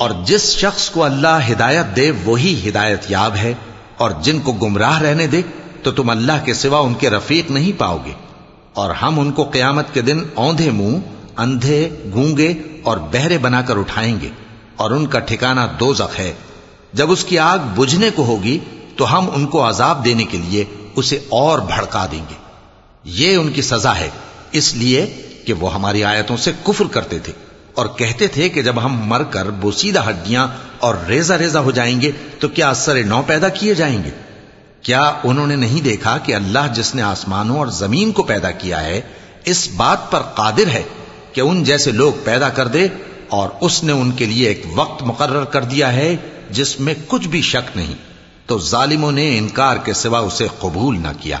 और जिस शख्स को अल्लाह हिदायत दे वही हिदायत याब है और जिनको गुमराह रहने दे तो तुम अल्लाह के सिवा उनके रफीक नहीं पाओगे और हम उनको कयामत के दिन औंधे मुंह अंधे गूंगे और बहरे बनाकर उठाएंगे और उनका ठिकाना दोजख है जब उसकी आग बुझने को होगी तो हम उनको अजाब देने के लिए उसे और भड़का देंगे। ये उनकी सजा है, इसलिए कि वो हमारी आयतों से कुफर करते थे और कहते थे कि जब हम मरकर बोसीदा हड्डियाँ और रेजा रेजा हो जाएँगे तो क्या असर नौ पैदा किए जाएँगे? क्या उन्होंने नहीं देखा कि अल्लाह जिसने आसमानों और ज़मीन को पैदा किया है, इस बात पर कादिर है कि उन जैसे लोग पैदा कर दे और उसने उनके लिए एक वक्त मुकर्र कर दिया है जिसमें कुछ भी शक नहीं। तो जालिमों ने इनकार के सिवा उसे कबूल न किया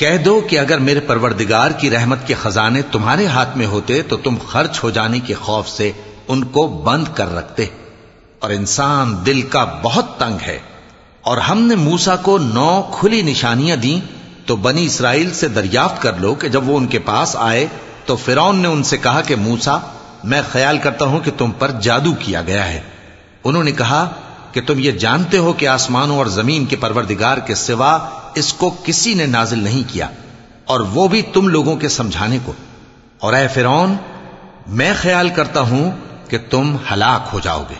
कह दो कि अगर मेरे परवरदिगार की रहमत के खजाने तुम्हारे हाथ में होते तो तुम खर्च हो जाने के खौफ से उनको बंद कर रखते। और इंसान दिल का बहुत तंग है। और हमने मूसा को नौ खुली निशानियाँ दी तो बनी इसराइल से दरियाफ्त कर लो कि जब वो उनके पास आए तो फिरौन ने उनसे कहा कि, मूसा, मैं ख्याल करता हूँ कि तुम पर जादू किया गया है। उन्होंने कहा कि तुम ये जानते हो कि आसमानों और जमीन के परवरदिगार के सिवा इसको किसी ने नाजिल नहीं किया और वो भी तुम लोगों के समझाने को और ए फिरौन मैं ख्याल करता हूं कि तुम हलाक हो जाओगे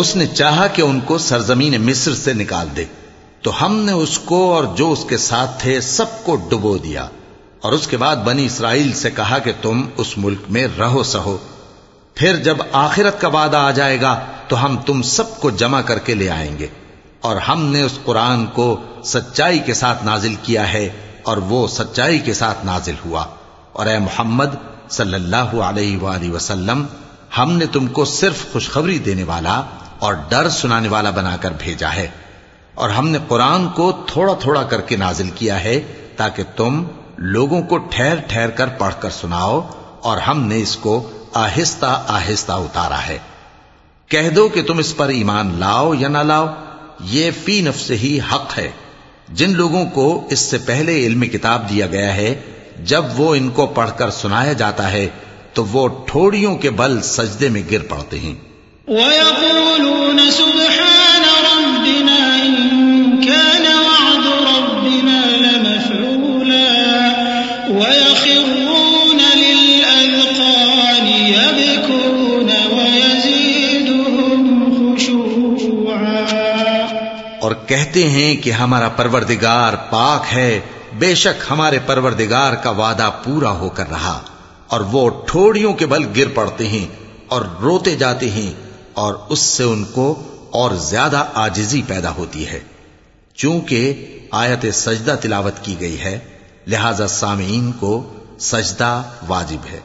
उसने चाहा कि उनको सरजमीन मिस्र से निकाल दे। तो हमने उसको और जो उसके साथ थे सबको डुबो दिया। और उसके बाद बनी इसराइल से कहा कि तुम उस मुल्क में रहो सहो। फिर जब आखिरत का वादा आ जाएगा तो हम तुम सबको जमा करके ले आएँगे। और हमने उस कुरान को सच्चाई के साथ नाजिल किया है, और वो सच्चाई के साथ नाजिल हुआ। और ए मोहम्मद सल्लल्लाहु अलैहि वसल्लम, हमने तुमको सिर्फ़ खुशखबरी देने वाला और डर सुनाने वाला बनाकर भेजा है। और हमने कुरान को थोड़ा थोड़ा करके नाजिल किया है, ताकि तुम लोगों को ठहर ठहर कर पढ़कर सुनाओ, और हमने इसको आहिस्ता आहिस्ता उतारा है। कह दो कि तुम इस पर ईमान लाओ या ना लाओ, ये फ़ी नफ से ही हक है। जिन लोगों को इससे पहले इल्म किताब दिया गया है, जब वो इनको पढ़कर सुनाया जाता है तो वो ठोड़ियों के बल सजदे में गिर पड़ते हैं। और कहते हैं कि हमारा परवरदिगार पाक है, बेशक हमारे परवरदिगार का वादा पूरा होकर रहा, और वो ठोड़ियों के बल गिर पड़ते हैं और रोते जाते हैं और उससे उनको और ज़्यादा आजिजी पैदा होती है। चूँकि आयत सजदा तिलावत की गई है, लिहाजा सामीन को सजदा वाजिब है।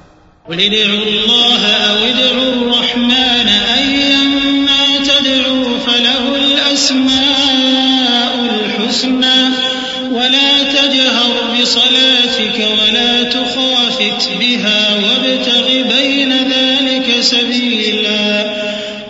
वला तजहर बिसलातिक वला तुखाफित बिहा वबतग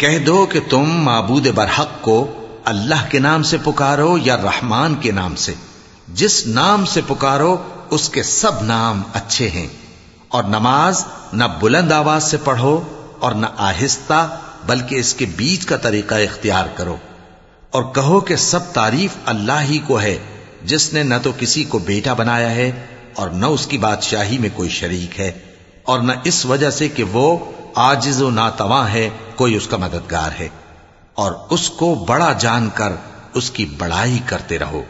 कह दो कि तुम माबूद बरहक को अल्लाह के नाम से पुकारो या रहमान के नाम से जिस नाम से पुकारो, उसके सब नाम अच्छे हैं। और नमाज़ न बुलंद आवाज़ से पढ़ो और न आहिस्ता, बल्कि इसके बीच का तरीका इख्तियार करो। और कहो कि सब तारीफ़ अल्लाह ही को है, जिसने न तो किसी को बेटा बनाया है और न उसकी बादशाही में कोई शरीक है, और न इस वजह से कि वो आजिज नातवा है, कोई उसका मददगार है। और उसको बड़ा जानकर, उसकी बड़ाई करते रहो।